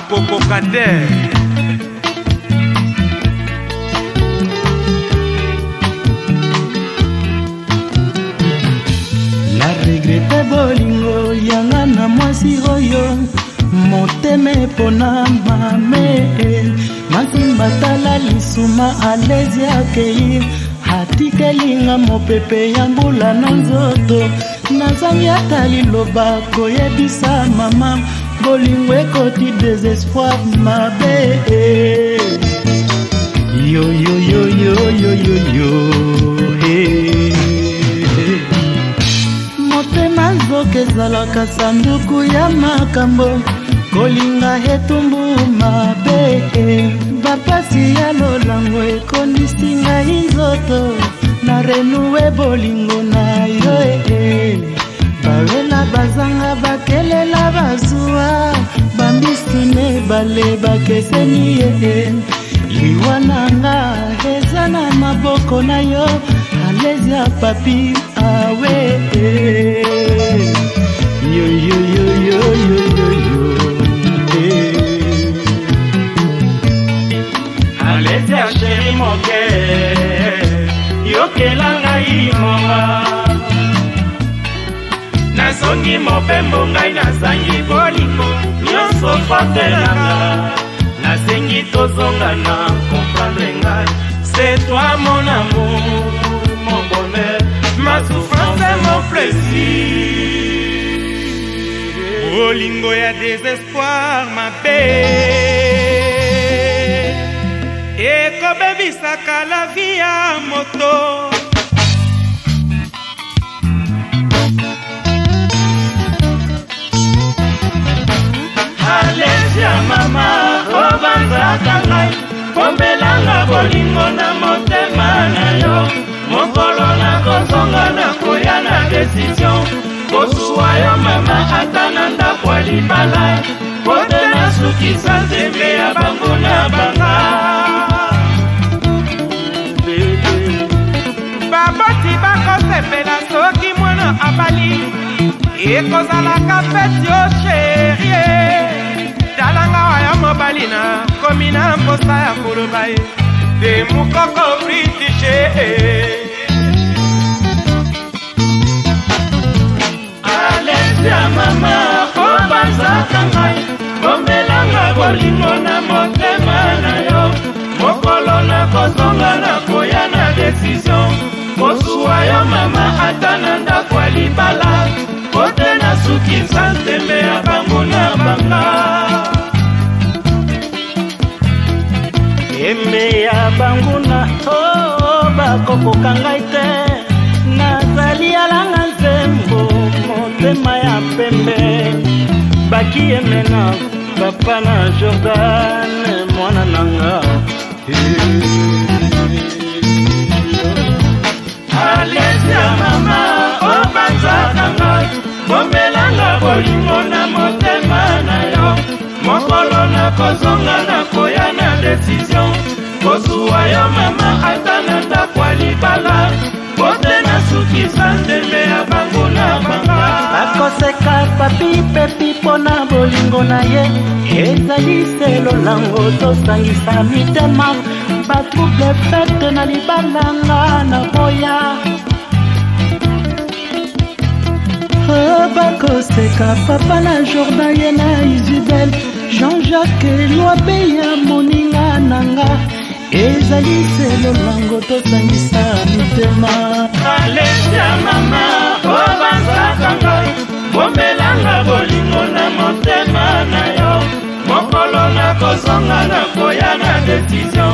akokoka te naregrete bolingo yanga na mwasi oyo motema epona mame masimba tala lisuma alezi akeir atikelinga mopepe ya mbula na nzoto nazangi ata liloba koyebisa mama bolingo ekoti désespoir mabe yoyoyoyoyoyoyo motema zoka ezalaka sanduku ya makambo kolinga etumbu mabe bapasi ya lolango ekonisingai nzoto na renue bolingo na yo koleba keseni ye liwa nanga eza na maboko na yo alezi ya papi awe yoyoyoyoyoyoyo alezi ya sheri moke yokela ngai monga soki mobembo ngai nazangi bolingo nyonso patelanga nasengi tozongana komprendre ngai c'est toi mon amour mon bonheur ma souffrance mon plaisir bolingo ya désespoir mabe ekobebisaka la vie ya moto libala kota nasukisa nzembe ya bango na banga baboti bakosepela soki mwana abali ekozalaka feti o sherie talanga wa ya mobali na komi na mposa ya koloba ye demukoko britishe eh, eh. solo nakozonga na koya na desizio kosuwa yo mama ata na ndako ya libala kote nasukisa ntembe ya bango na banga embe ya banguna o oh, bakokoka ngai te nazali alanga nzembo motema ya pembe bakiemena papa na jordan mwana na nga alesia mama opanzaka ngai bomelanga bolingo na motema na yo mokolo nakozonga nakoya na desizio kozuwa yo mama ata na ndako ya libala bote nasukisa ndembe ya bango na banga bakoseka papi pepi bolingo na ye ezali selo lango tosangisa mitema batrouble fete na libalanga na moya eh, bakoseka papa na jordan ye na isubel jean-jacques loabe ya moninga na nga ezali selo lango tosangisa mitema alesha mama obanzakango komelanga bolingo na motema na yo mokolo nakozonga na koya na desizio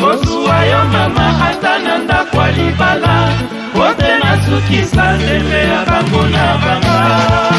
kozuwa yo mama ata na ndako ya libala po te nasukisa nzembe ya bango na banga